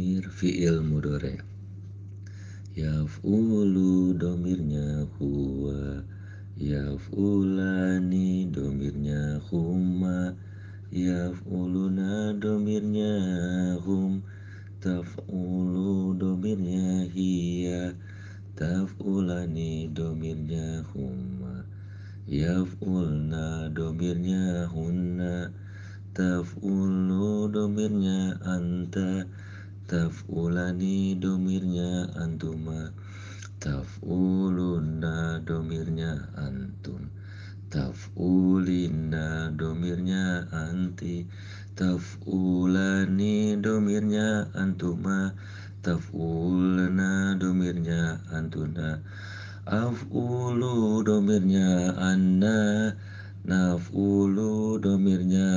domir fi'il mudore Yaf'ulu domirnya huwa Yaf'ulani domirnya huma Yaf'uluna domirnya hum Taf'ulu domirnya hiya Taf'ulani domirnya huma Yaf'ulna domirnya hunna Taf'ulu domirnya anta Taf'ulani domirnya antuma. Taf'uluna domirnya antum. Taf'ulina domirnya anti. Taf'ulani domirnya antuma. Taf'ulna domirnya antuna. Af'ulu domirnya anna. Naf'ulu domirnya